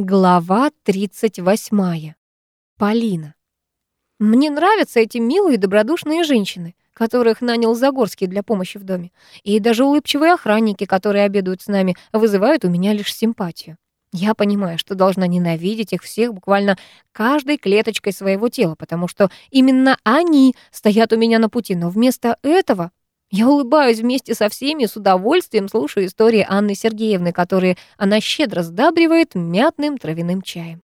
Глава 38. Полина. Мне нравятся эти милые добродушные женщины, которых нанял Загорский для помощи в доме. И даже улыбчивые охранники, которые обедают с нами, вызывают у меня лишь симпатию. Я понимаю, что должна ненавидеть их всех буквально каждой клеточкой своего тела, потому что именно они стоят у меня на пути, но вместо этого я улыбаюсь вместе со всеми с удовольствием слушаю истории Анны Сергеевны, которые она щедро сдабривает мятным травяным чаем.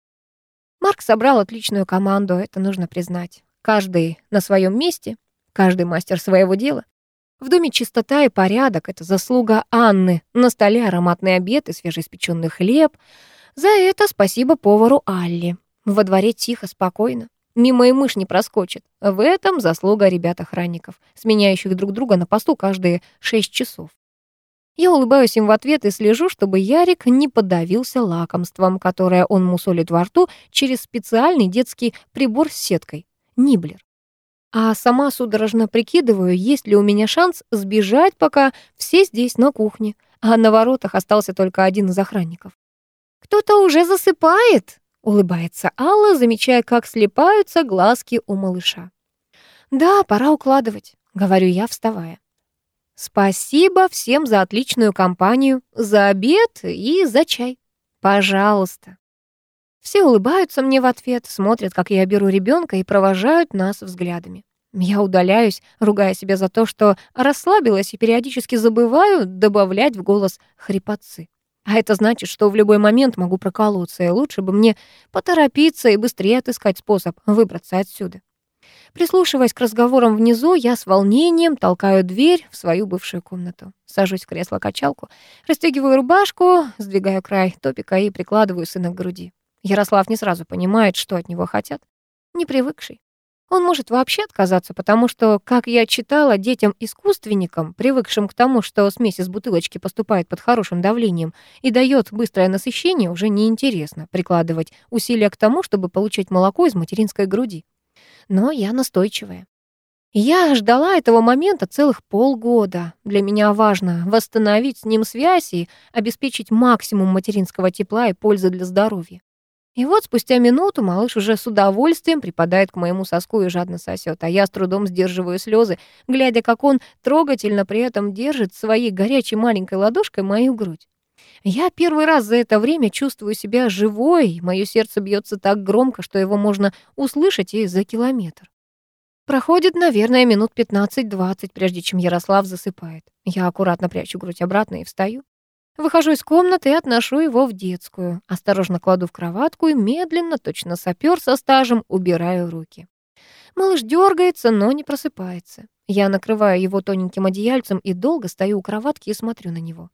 Марк собрал отличную команду, это нужно признать. Каждый на своем месте, каждый мастер своего дела. В доме чистота и порядок — это заслуга Анны. На столе ароматный обед и свежеиспеченный хлеб. За это спасибо повару Алли. Во дворе тихо, спокойно. Мимо и мышь не проскочит. В этом заслуга ребят-охранников, сменяющих друг друга на посту каждые шесть часов. Я улыбаюсь им в ответ и слежу, чтобы Ярик не подавился лакомством, которое он мусолит во рту через специальный детский прибор с сеткой — ниблер. А сама судорожно прикидываю, есть ли у меня шанс сбежать, пока все здесь на кухне, а на воротах остался только один из охранников. «Кто-то уже засыпает!» Улыбается Алла, замечая, как слепаются глазки у малыша. «Да, пора укладывать», — говорю я, вставая. «Спасибо всем за отличную компанию, за обед и за чай. Пожалуйста». Все улыбаются мне в ответ, смотрят, как я беру ребенка и провожают нас взглядами. Я удаляюсь, ругая себя за то, что расслабилась и периодически забываю добавлять в голос хрипотцы. А это значит, что в любой момент могу проколоться, и лучше бы мне поторопиться и быстрее отыскать способ выбраться отсюда. Прислушиваясь к разговорам внизу, я с волнением толкаю дверь в свою бывшую комнату. Сажусь в кресло-качалку, расстегиваю рубашку, сдвигаю край топика и прикладываю сына к груди. Ярослав не сразу понимает, что от него хотят. Не привыкший. Он может вообще отказаться, потому что, как я читала, детям-искусственникам, привыкшим к тому, что смесь из бутылочки поступает под хорошим давлением и дает быстрое насыщение, уже неинтересно прикладывать усилия к тому, чтобы получать молоко из материнской груди. Но я настойчивая. Я ждала этого момента целых полгода. Для меня важно восстановить с ним связь и обеспечить максимум материнского тепла и пользы для здоровья. И вот спустя минуту малыш уже с удовольствием припадает к моему соску и жадно сосет, а я с трудом сдерживаю слезы, глядя, как он трогательно при этом держит своей горячей маленькой ладошкой мою грудь. Я первый раз за это время чувствую себя живой, мое сердце бьется так громко, что его можно услышать и за километр. Проходит, наверное, минут 15-20, прежде чем Ярослав засыпает. Я аккуратно прячу грудь обратно и встаю. Выхожу из комнаты и отношу его в детскую. Осторожно кладу в кроватку и медленно, точно сапер со стажем, убираю руки. Малыш дергается, но не просыпается. Я накрываю его тоненьким одеяльцем и долго стою у кроватки и смотрю на него.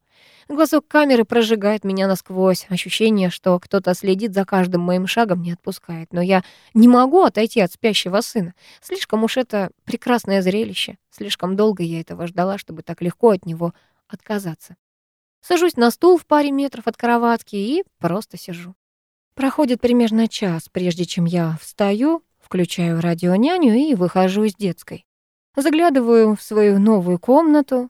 Глазок камеры прожигает меня насквозь. Ощущение, что кто-то следит за каждым моим шагом, не отпускает. Но я не могу отойти от спящего сына. Слишком уж это прекрасное зрелище. Слишком долго я этого ждала, чтобы так легко от него отказаться. Сажусь на стул в паре метров от кроватки и просто сижу. Проходит примерно час, прежде чем я встаю, включаю радионяню и выхожу из детской. Заглядываю в свою новую комнату.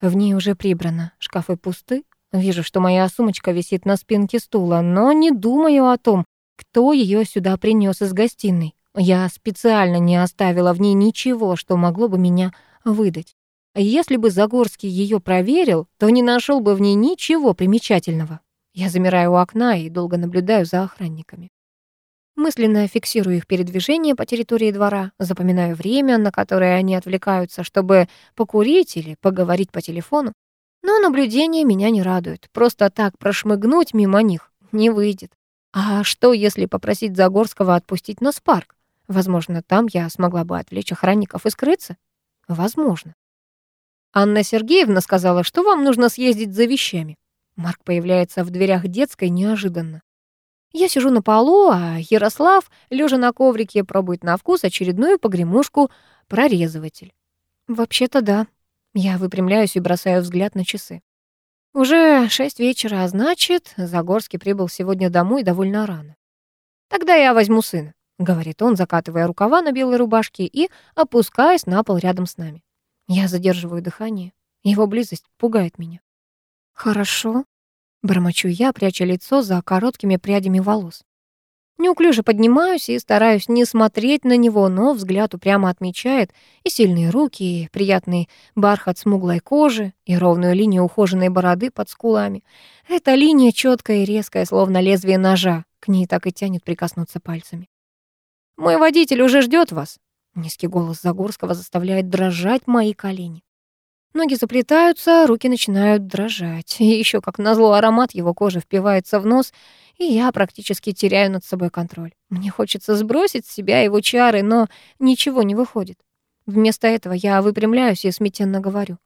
В ней уже прибрано, шкафы пусты. Вижу, что моя сумочка висит на спинке стула, но не думаю о том, кто ее сюда принес из гостиной. Я специально не оставила в ней ничего, что могло бы меня выдать. Если бы Загорский ее проверил, то не нашел бы в ней ничего примечательного. Я замираю у окна и долго наблюдаю за охранниками. Мысленно фиксирую их передвижение по территории двора, запоминаю время, на которое они отвлекаются, чтобы покурить или поговорить по телефону. Но наблюдение меня не радует. Просто так прошмыгнуть мимо них не выйдет. А что, если попросить Загорского отпустить нас в парк? Возможно, там я смогла бы отвлечь охранников и скрыться? Возможно. Анна Сергеевна сказала, что вам нужно съездить за вещами. Марк появляется в дверях детской неожиданно. Я сижу на полу, а Ярослав, лежа на коврике, пробует на вкус очередную погремушку прорезыватель. Вообще-то да. Я выпрямляюсь и бросаю взгляд на часы. Уже шесть вечера, а значит, Загорский прибыл сегодня домой довольно рано. Тогда я возьму сына, говорит он, закатывая рукава на белой рубашке и опускаясь на пол рядом с нами. Я задерживаю дыхание. Его близость пугает меня. «Хорошо», Бормочу я, пряча лицо за короткими прядями волос. Неуклюже поднимаюсь и стараюсь не смотреть на него, но взгляд упрямо отмечает и сильные руки, и приятный бархат смуглой кожи, и ровную линию ухоженной бороды под скулами. Эта линия четкая и резкая, словно лезвие ножа. К ней так и тянет прикоснуться пальцами. «Мой водитель уже ждет вас», — низкий голос Загорского заставляет дрожать мои колени. Ноги заплетаются, руки начинают дрожать. И еще, как назло, аромат его кожи впивается в нос, и я практически теряю над собой контроль. Мне хочется сбросить с себя его чары, но ничего не выходит. Вместо этого я выпрямляюсь и смятенно говорю.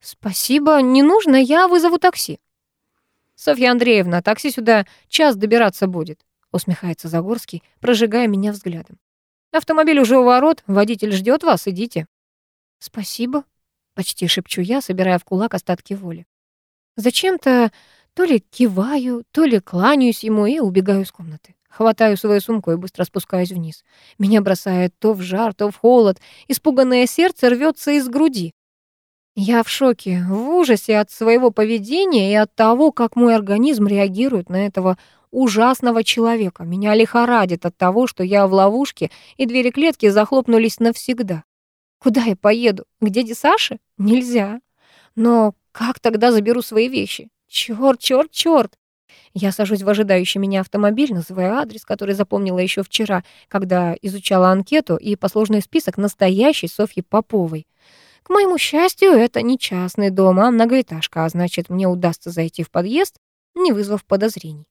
«Спасибо, не нужно, я вызову такси». «Софья Андреевна, такси сюда час добираться будет», усмехается Загорский, прожигая меня взглядом. «Автомобиль уже у ворот, водитель ждет вас, идите». «Спасибо», Почти шепчу я, собирая в кулак остатки воли. Зачем-то то ли киваю, то ли кланяюсь ему и убегаю из комнаты. Хватаю свою сумку и быстро спускаюсь вниз. Меня бросает то в жар, то в холод. Испуганное сердце рвется из груди. Я в шоке, в ужасе от своего поведения и от того, как мой организм реагирует на этого ужасного человека. Меня лихорадит от того, что я в ловушке, и двери клетки захлопнулись навсегда. Куда я поеду? К дяде Саше? Нельзя. Но как тогда заберу свои вещи? Чёрт, чёрт, чёрт. Я сажусь в ожидающий меня автомобиль, называю адрес, который запомнила еще вчера, когда изучала анкету и послужный список настоящей Софьи Поповой. К моему счастью, это не частный дом, а многоэтажка, а значит, мне удастся зайти в подъезд, не вызвав подозрений.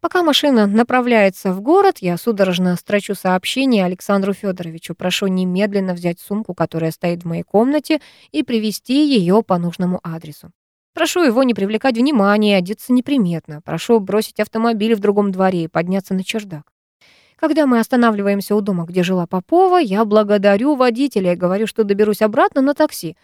Пока машина направляется в город, я судорожно строчу сообщение Александру Федоровичу. Прошу немедленно взять сумку, которая стоит в моей комнате, и привезти ее по нужному адресу. Прошу его не привлекать внимания, одеться неприметно. Прошу бросить автомобиль в другом дворе и подняться на чердак. Когда мы останавливаемся у дома, где жила Попова, я благодарю водителя и говорю, что доберусь обратно на такси.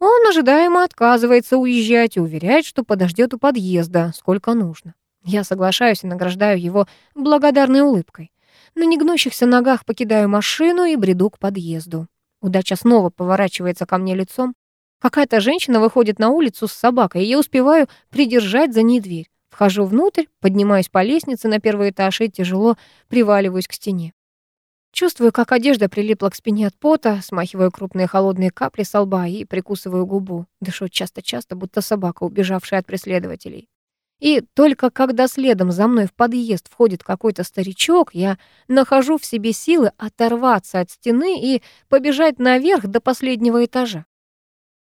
Он ожидаемо отказывается уезжать и уверяет, что подождет у подъезда, сколько нужно. Я соглашаюсь и награждаю его благодарной улыбкой. На негнущихся ногах покидаю машину и бреду к подъезду. Удача снова поворачивается ко мне лицом. Какая-то женщина выходит на улицу с собакой, и я успеваю придержать за ней дверь. Вхожу внутрь, поднимаюсь по лестнице на первый этаж и тяжело приваливаюсь к стене. Чувствую, как одежда прилипла к спине от пота, смахиваю крупные холодные капли со лба и прикусываю губу. Дышу часто-часто, будто собака, убежавшая от преследователей. И только когда следом за мной в подъезд входит какой-то старичок, я нахожу в себе силы оторваться от стены и побежать наверх до последнего этажа.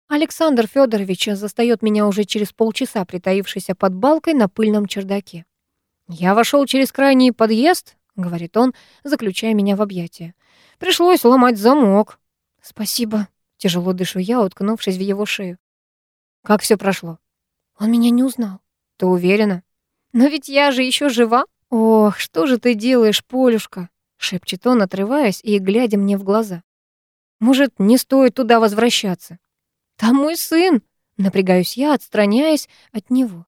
Александр Федорович застаёт меня уже через полчаса, притаившийся под балкой на пыльном чердаке. «Я вошел через крайний подъезд», — говорит он, заключая меня в объятия. «Пришлось ломать замок». «Спасибо», — тяжело дышу я, уткнувшись в его шею. «Как все прошло?» Он меня не узнал. Ты уверена? Но ведь я же еще жива. Ох, что же ты делаешь, Полюшка? шепчет он, отрываясь и глядя мне в глаза. Может, не стоит туда возвращаться? Там мой сын, напрягаюсь я, отстраняясь от него.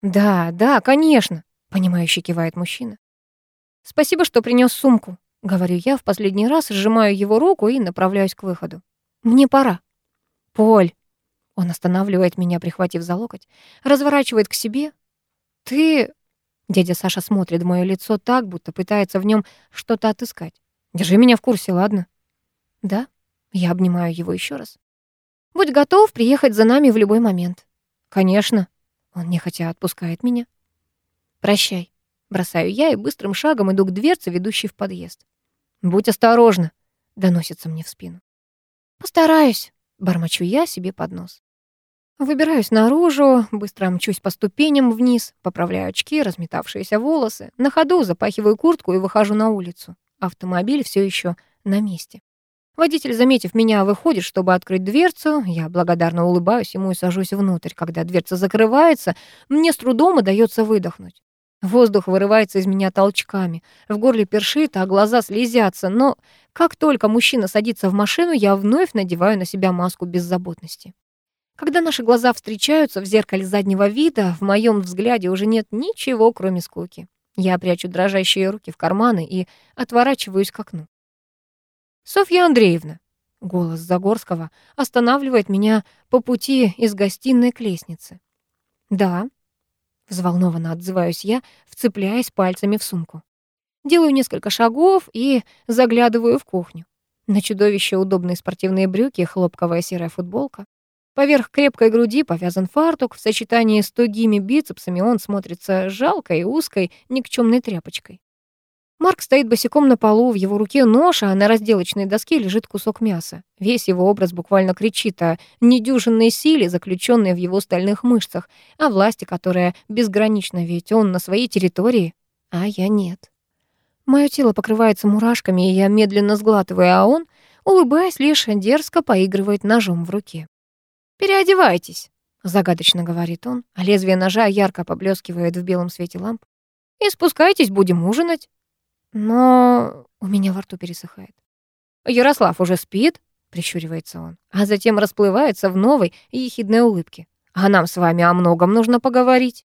Да, да, конечно, понимающе кивает мужчина. Спасибо, что принес сумку, говорю я в последний раз, сжимаю его руку и направляюсь к выходу. Мне пора. Поль, он останавливает меня, прихватив за локоть, разворачивает к себе. «Ты...» Дядя Саша смотрит в моё лицо так, будто пытается в нём что-то отыскать. «Держи меня в курсе, ладно?» «Да?» Я обнимаю его ещё раз. «Будь готов приехать за нами в любой момент». «Конечно». Он нехотя отпускает меня. «Прощай». Бросаю я и быстрым шагом иду к дверце, ведущей в подъезд. «Будь осторожна», — доносится мне в спину. «Постараюсь», — бормочу я себе под нос. Выбираюсь наружу, быстро мчусь по ступеням вниз, поправляю очки, разметавшиеся волосы, на ходу запахиваю куртку и выхожу на улицу. Автомобиль все еще на месте. Водитель, заметив меня, выходит, чтобы открыть дверцу. Я благодарно улыбаюсь ему и сажусь внутрь. Когда дверца закрывается, мне с трудом удается выдохнуть. Воздух вырывается из меня толчками. В горле першит, а глаза слезятся. Но как только мужчина садится в машину, я вновь надеваю на себя маску беззаботности. Когда наши глаза встречаются в зеркале заднего вида, в моем взгляде уже нет ничего, кроме скуки. Я прячу дрожащие руки в карманы и отворачиваюсь к окну. «Софья Андреевна!» Голос Загорского останавливает меня по пути из гостиной к лестнице. «Да». Взволнованно отзываюсь я, вцепляясь пальцами в сумку. Делаю несколько шагов и заглядываю в кухню. На чудовище удобные спортивные брюки, хлопковая серая футболка. Поверх крепкой груди повязан фартук, в сочетании с тугими бицепсами он смотрится жалкой, узкой, никчемной тряпочкой. Марк стоит босиком на полу, в его руке нож, а на разделочной доске лежит кусок мяса. Весь его образ буквально кричит о недюжинной силе, заключенной в его стальных мышцах, о власти, которая безгранична, ведь он на своей территории, а я нет. Моё тело покрывается мурашками, и я медленно сглатываю, а он, улыбаясь, лишь дерзко поигрывает ножом в руке. «Переодевайтесь», — загадочно говорит он, а лезвие ножа ярко поблескивает в белом свете ламп. «И спускайтесь, будем ужинать». Но у меня во рту пересыхает. «Ярослав уже спит?» — прищуривается он, а затем расплывается в новой ехидной улыбке. «А нам с вами о многом нужно поговорить».